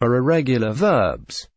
are irregular verbs.